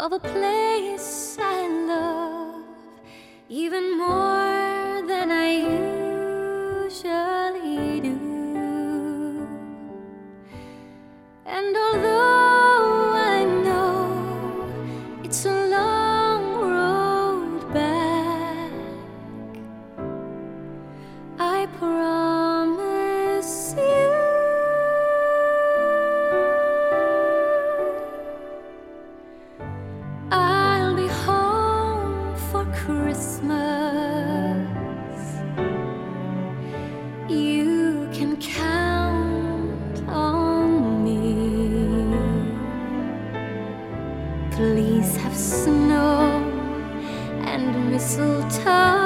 of a place I love even more than I usually do. And although fleas have snow and mistletoe.